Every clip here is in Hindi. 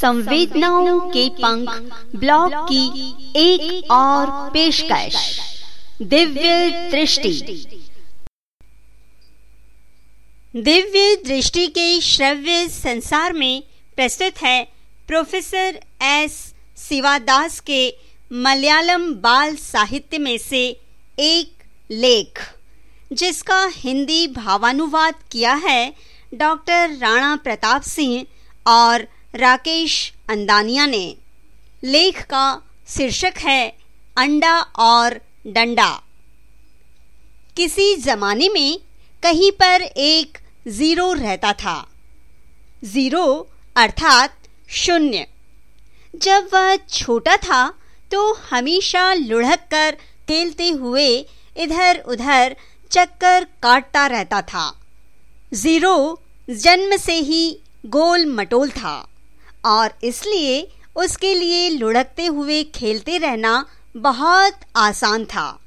संवेदनाओं के पंख ब्लॉग की एक और पेशकश। दिव्य दृष्टि। दिव्य दृष्टि के श्रव्य संसार में प्रस्तुत है प्रोफेसर एस शिवादास के मलयालम बाल साहित्य में से एक लेख, जिसका हिंदी भावानुवाद किया है डॉक्टर राणा प्रताप सिंह और राकेश अंदानिया ने। लेख का शीर्षक है, अंडा और डंडा। किसी जमाने में कहीं पर एक ज़ीरो रहता था। ज़ीरो अर्थात शून्य। जब वह छोटा था तो हमेशा लुढ़क कर खेलते हुए इधर उधर चक्कर काटता रहता था। ज़ीरो जन्म से ही गोल मटोल था। और इसलिए उसके लिए लुढ़कते हुए खेलते रहना बहुत आसान था।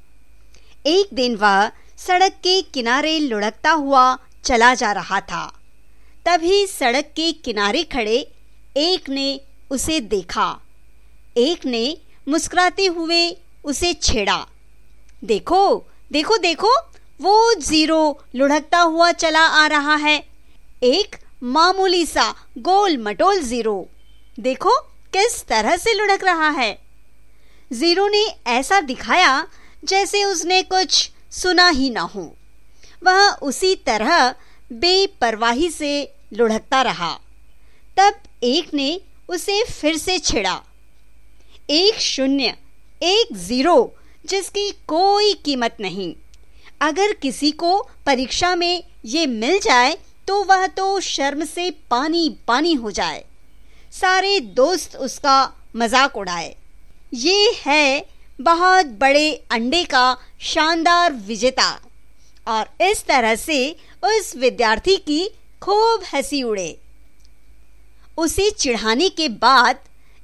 एक दिन वह सड़क के किनारे लुढ़कता हुआ चला जा रहा था। तभी सड़क के किनारे खड़े एक ने उसे देखा। एक ने मुस्कुराते हुए उसे छेड़ा। देखो देखो देखो, वो ज़ीरो लुढ़कता हुआ चला आ रहा है। एक मामूली सा गोल मटोल ज़ीरो। देखो किस तरह से लुढ़क रहा है। ज़ीरो ने ऐसा दिखाया जैसे उसने कुछ सुना ही ना हो। वह उसी तरह बेपरवाही से लुढ़कता रहा। तब एक ने उसे फिर से छेड़ा। एक शून्य, एक ज़ीरो जिसकी कोई कीमत नहीं। अगर किसी को परीक्षा में ये मिल जाए तो वह तो शर्म से पानी पानी हो जाए। सारे दोस्त उसका मज़ाक उड़ाए। ये है बहुत बड़े अंडे का शानदार विजेता। और इस तरह से उस विद्यार्थी की खूब हँसी उड़े। उसे चिढ़ाने के बाद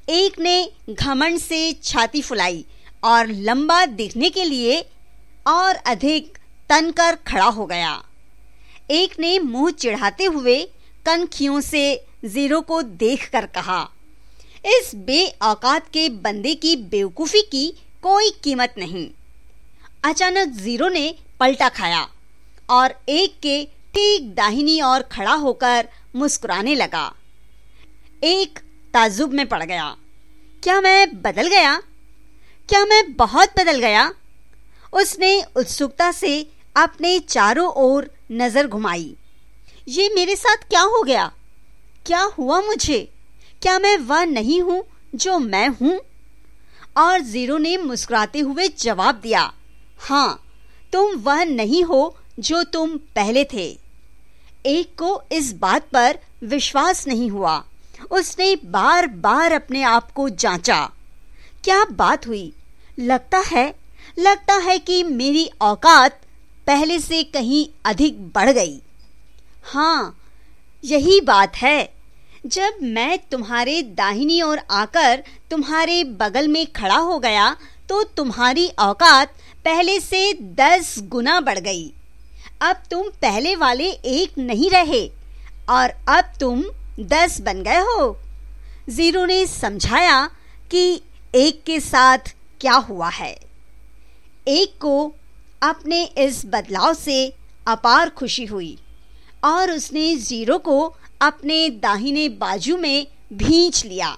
एक ने घमंड से छाती फुलाई और लंबा दिखने के लिए और अधिक तनकर खड़ा हो गया। एक ने मुँह चिढ़ाते हुए कनखियों से ज़ीरो को देखकर कहा, इस बेऔकात के बंदे की बेवकूफ़ी की कोई कीमत नहीं। अचानक ज़ीरो ने पलटा खाया और एक के ठीक दाहिनी ओर खड़ा होकर मुस्कुराने लगा। एक ताजुब में पड़ गया, क्या मैं बदल गया? क्या मैं बहुत बदल गया? उसने उत्सुकता से अपने चारों ओर नज़र घुमाई। ये मेरे साथ क्या हो गया? क्या हुआ मुझे? क्या मैं वह नहीं हूँ जो मैं हूँ? और ज़ीरो ने मुस्कुराते हुए जवाब दिया हाँ तुम वह नहीं हो जो तुम पहले थे। एक को इस बात पर विश्वास नहीं हुआ। उसने बार बार अपने आप को जांचा। क्या बात हुई? लगता है लगता है कि मेरी औकात पहले से कहीं अधिक बढ़ गई। हाँ यही बात है। जब मैं तुम्हारे दाहिनी ओर आकर तुम्हारे बगल में खड़ा हो गया तो तुम्हारी औकात पहले से दस गुना बढ़ गई। अब तुम पहले वाले एक नहीं रहे, और अब तुम दस बन गए हो। ज़ीरो ने समझाया कि एक के साथ क्या हुआ है। एक को अपने इस बदलाव से अपार खुशी हुई और उसने ज़ीरो को अपने दाहिने बाजू में भींच लिया।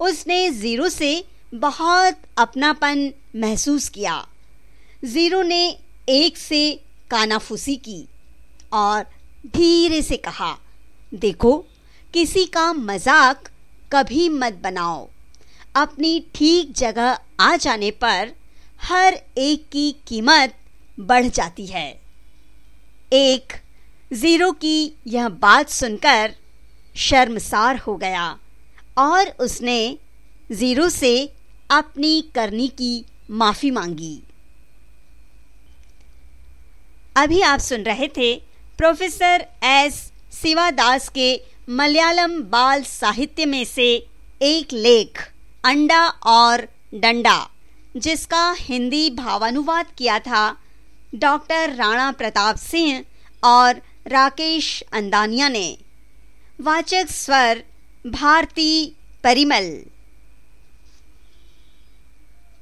उसने ज़ीरो से बहुत अपनापन महसूस किया। ज़ीरो ने एक से कानाफूसी की और धीरे से कहा, देखो, किसी का मज़ाक कभी मत बनाओ। अपनी ठीक जगह आ जाने पर हर एक की कीमत बढ़ जाती है। एक, ज़ीरो की यह बात सुनकर शर्मसार हो गया और उसने ज़ीरो से अपनी करनी की माफ़ी मांगी। अभी आप सुन रहे थे प्रोफेसर एस शिवादास के मलयालम बाल साहित्य में से एक लेख, अंडा और डंडा, जिसका हिंदी भावानुवाद किया था डॉक्टर राणा प्रताप सिंह और राकेश अंदानिया ने वाचक स्वर भारती परिमल।